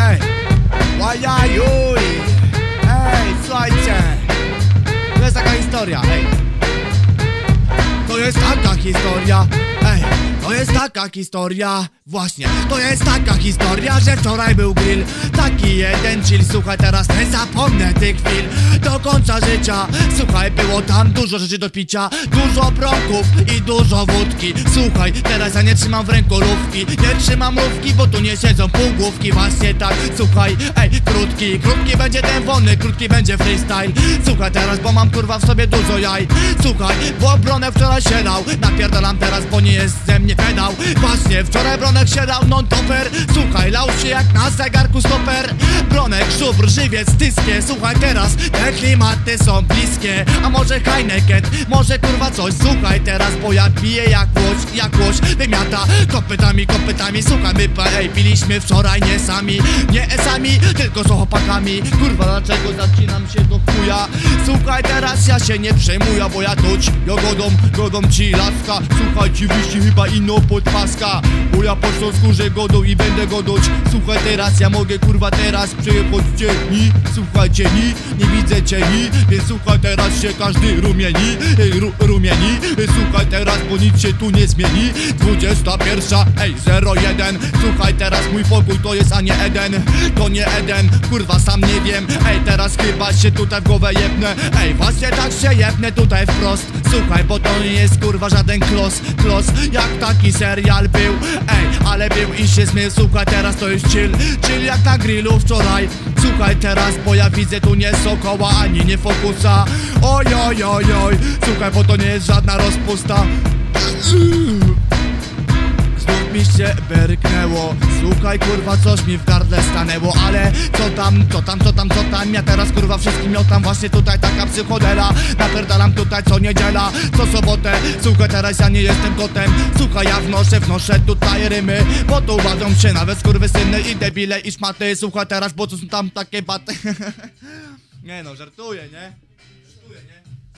Ej Łajajuj Ej, słuchajcie To jest taka historia, ej To jest taka historia Ej to jest taka historia, właśnie To jest taka historia, że wczoraj był grill. Taki jeden chill, słuchaj teraz nie zapomnę tych chwil. Do końca życia, słuchaj było tam dużo rzeczy do picia. Dużo prąków i dużo wódki. Słuchaj, teraz ja nie trzymam w ręku lówki Nie trzymam lówki, bo tu nie siedzą półgłówki. Właśnie tak, słuchaj, ej, krótki. Krótki będzie ten wolny, krótki będzie freestyle. Słuchaj teraz, bo mam kurwa w sobie dużo jaj. Słuchaj, bo Bronek wczoraj się dał Napierdalam teraz, bo nie jest ze mnie pedał. Właśnie, wczoraj Bronek się dał non-topper Słuchaj, lał się jak na zegarku stoper. Bronek, żubr, żywiec, tyskie. Słuchaj teraz, te klimaty są bliskie. A może Heineken, może kurwa coś? Słuchaj teraz, bo ja piję jak łoś Jak łoś wymiata. Kopytami, kopytami Słuchaj, my ej, piliśmy wczoraj nie sami. Nie sami, tylko z chłopakami. Kurwa, dlaczego zacinam się do chuja? Słuchaj, teraz ja się nie przejmuję Bo ja tuć, godą, godą ci laska Słuchaj, ci wyści chyba ino podpaska. Bo ja po skórze godą i będę godoć Słuchaj, teraz ja mogę kurwa teraz Przejechać cieni, słuchaj cieni Nie widzę cieni, więc słuchaj teraz się każdy rumieni. Ru, rumieni, słuchaj teraz, bo nic się tu nie zmieni. 21, ej 01 Słuchaj teraz mój pokój to jest a nie Eden. To nie Eden, kurwa sam nie wiem. Ej teraz chyba się tutaj w głowę jebnę. Ej właśnie tak się jebnę tutaj wprost. Słuchaj, bo to nie jest kurwa żaden klos Klos, jak taki serial był Ej, ale był i się zmył Słuchaj teraz to jest chill Chill jak na grillu wczoraj. Słuchaj teraz, bo ja widzę tu nie sokoła Ani nie fokusa. Oj, oj, oj, oj. Słuchaj, bo to nie jest żadna rozpusta mi się berknęło. Słuchaj kurwa coś mi w gardle stanęło Ale co tam, co tam, co tam, co tam? Ja teraz kurwa wszystkim miotam Właśnie tutaj taka psychodela. Napierdalam tutaj co niedziela Co sobotę. Słuchaj teraz ja nie jestem kotem. Słuchaj ja wnoszę, wnoszę tutaj rymy Bo to uważam się nawet skurwysyny i debile i szmaty. Słuchaj teraz bo to są tam takie baty. Nie no, żartuję, nie? Żartuję, nie?